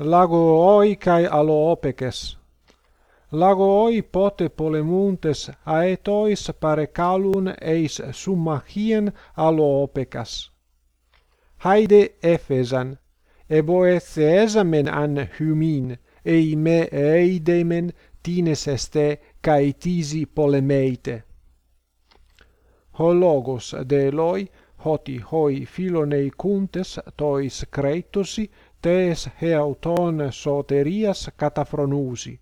lagooi kai aloopekes. Lagooi pote polemuntes aetois parekalun eis summachien aloopekas. Haide Efesan, eboetheesamen an humin ei me eidemen tines este kai tisi polemeite. Ο λόγος δε λόι hoti hoi philonei kuntes tois kreitosi tes heauton soterias katafronusi